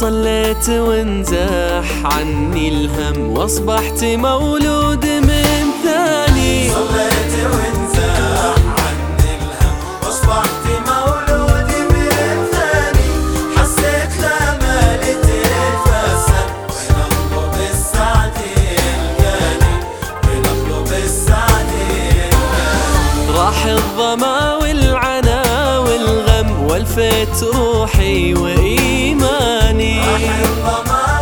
صليت وانزاح عني الهم واصبحت مولود من ثاني. صليت وانزاح عني الهم واصبحت مولود من ثاني. حسيت وين اطلب السعد اطلب السعد راح الظما والعنا والفت روحي وإيماني. الظما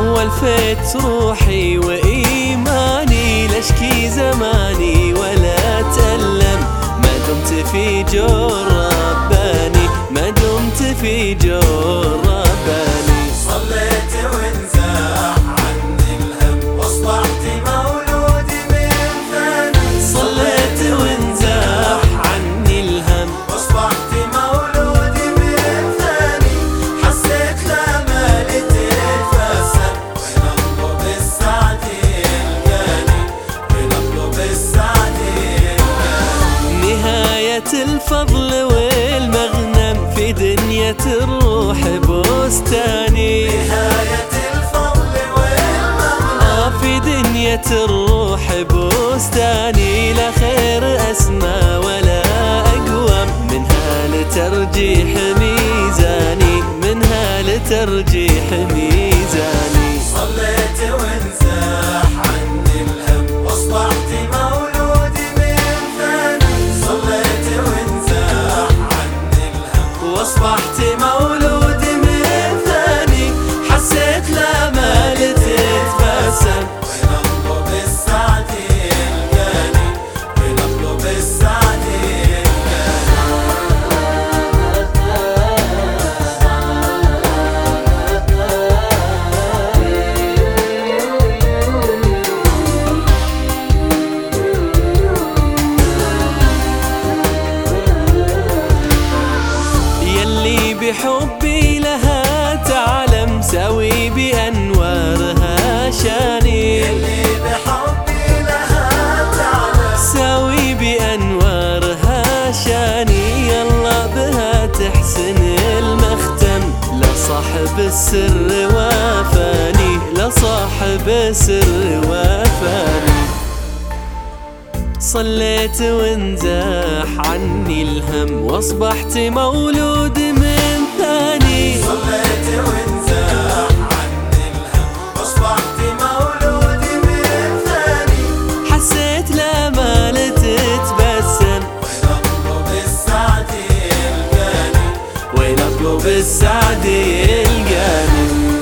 والفت روحي وإيماني. لاشكي زماني ولا أتألم ما دمت في جور رباني. ما دمت في جور دنيا الروح بستاني نهاية الفضل والمغنى في دنيا الروح بستاني لا خير أسمى ولا أقوم منها لترجيح ميزاني. منها لترجيح ميزاني. صليت بحبي لها تعلم سوي بأنوارها شاني بحبي لها تعلم سوي بأنوارها شاني يلا بها تحسن المختم. لا صاحب السر وافاني. لا صاحب السر وافاني. صليت وانزاح عني الهم. واصبحت مولود من يطلب السعد يلقى